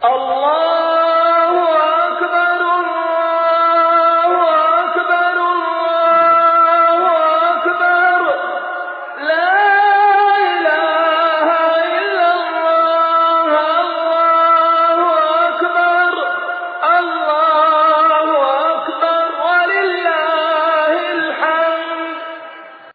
Allah